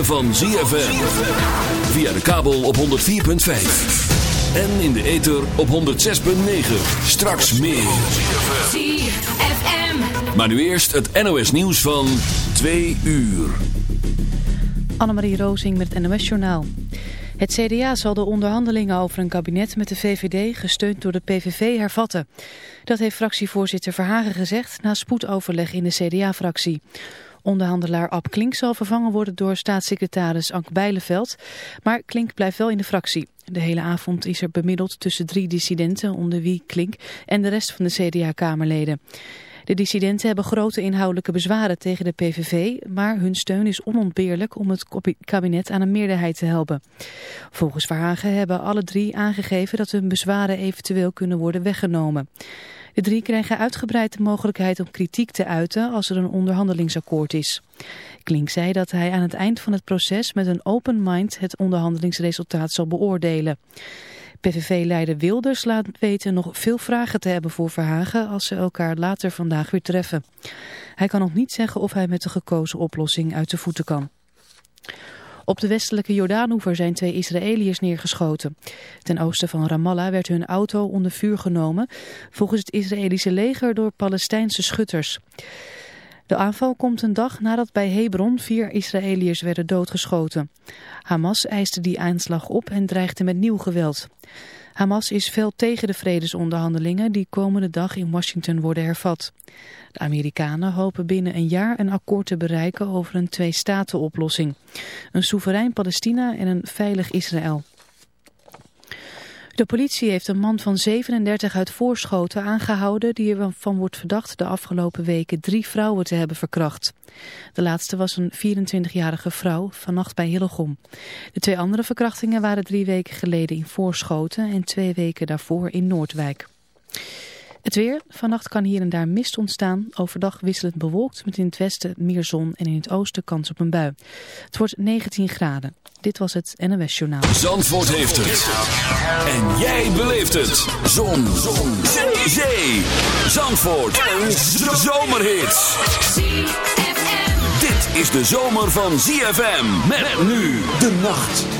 ritme van ZFM. Via de kabel op 104.5. En in de ether op 106.9. Straks meer. ZFM. Maar nu eerst het NOS nieuws van 2 uur. Annemarie Rozing met het NOS Journaal. Het CDA zal de onderhandelingen over een kabinet met de VVD, gesteund door de PVV, hervatten. Dat heeft fractievoorzitter Verhagen gezegd na spoedoverleg in de CDA-fractie. Onderhandelaar Ab Klink zal vervangen worden door staatssecretaris Ank Bijleveld. Maar Klink blijft wel in de fractie. De hele avond is er bemiddeld tussen drie dissidenten, onder wie Klink en de rest van de CDA-kamerleden. De dissidenten hebben grote inhoudelijke bezwaren tegen de PVV, maar hun steun is onontbeerlijk om het kabinet aan een meerderheid te helpen. Volgens Verhagen hebben alle drie aangegeven dat hun bezwaren eventueel kunnen worden weggenomen. De drie krijgen uitgebreid de mogelijkheid om kritiek te uiten als er een onderhandelingsakkoord is. Klink zei dat hij aan het eind van het proces met een open mind het onderhandelingsresultaat zal beoordelen. PVV-leider Wilders laat weten nog veel vragen te hebben voor Verhagen als ze elkaar later vandaag weer treffen. Hij kan nog niet zeggen of hij met de gekozen oplossing uit de voeten kan. Op de westelijke Jordaanoever zijn twee Israëliërs neergeschoten. Ten oosten van Ramallah werd hun auto onder vuur genomen, volgens het Israëlische leger door Palestijnse schutters. De aanval komt een dag nadat bij Hebron vier Israëliërs werden doodgeschoten. Hamas eiste die aanslag op en dreigde met nieuw geweld. Hamas is fel tegen de vredesonderhandelingen die komende dag in Washington worden hervat. De Amerikanen hopen binnen een jaar een akkoord te bereiken over een twee-staten-oplossing. Een soeverein Palestina en een veilig Israël. De politie heeft een man van 37 uit Voorschoten aangehouden die ervan wordt verdacht de afgelopen weken drie vrouwen te hebben verkracht. De laatste was een 24-jarige vrouw, vannacht bij Hillegom. De twee andere verkrachtingen waren drie weken geleden in Voorschoten en twee weken daarvoor in Noordwijk. Het weer. Vannacht kan hier en daar mist ontstaan. Overdag wisselend bewolkt met in het westen meer zon en in het oosten kans op een bui. Het wordt 19 graden. Dit was het NOS Journaal. Zandvoort heeft het. En jij beleeft het. Zon. Zon. Zee. Zandvoort. Een zomerhit. Dit is de zomer van ZFM. Met nu de nacht.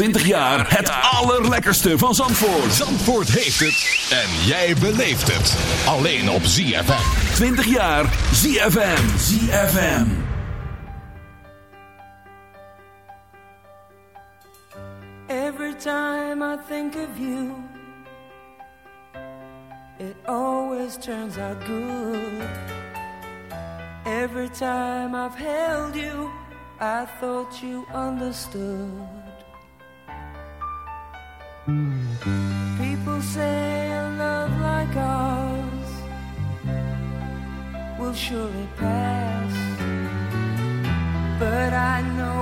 20 jaar het allerlekkerste van Zandvoort. Zandvoort heeft het en jij beleeft het. Alleen op ZFM. 20 jaar ZFM. ZFM. Every time I think of you. It always turns out good. Every time I've held you. I thought you understood. People say a love like ours will surely pass, but I know.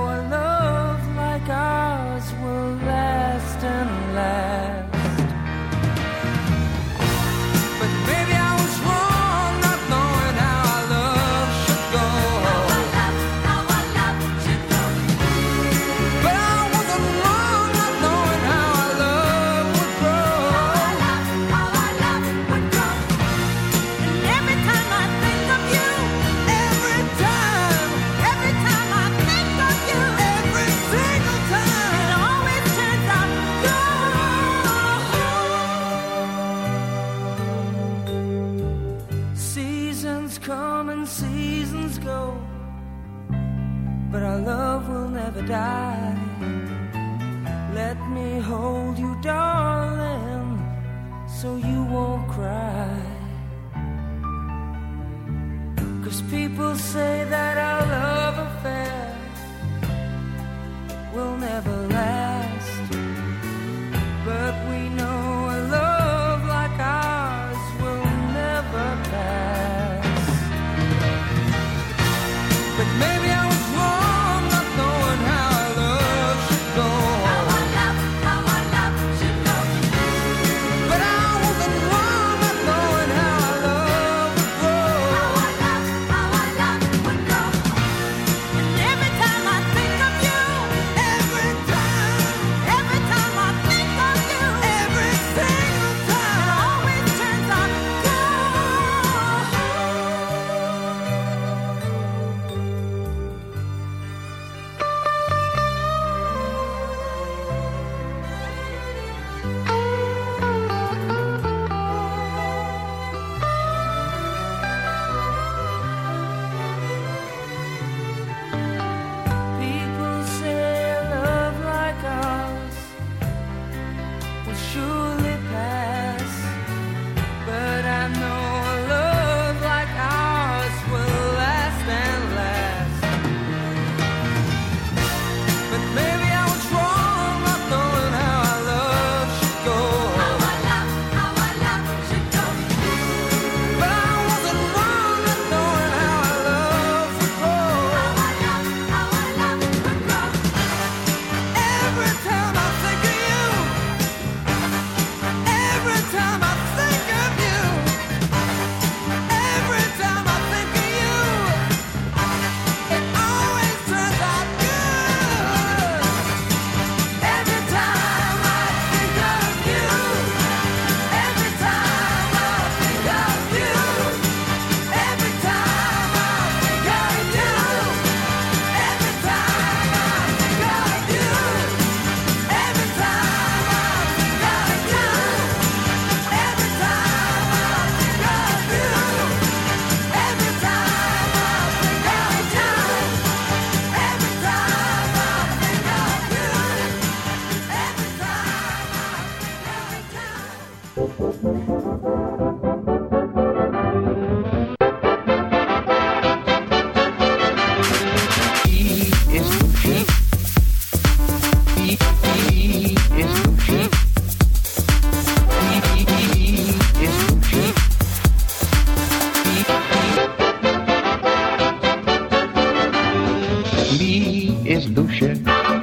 is Loesje?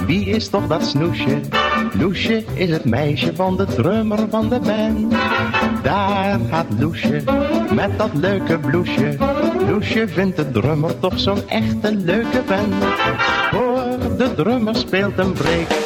Wie is toch dat snoesje? Loesje is het meisje van de drummer van de band. Daar gaat Loesje met dat leuke bloesje. Loesje vindt de drummer toch zo'n echte leuke band. Hoor, de drummer speelt een break.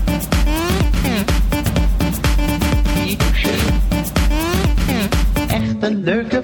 Echt een leuke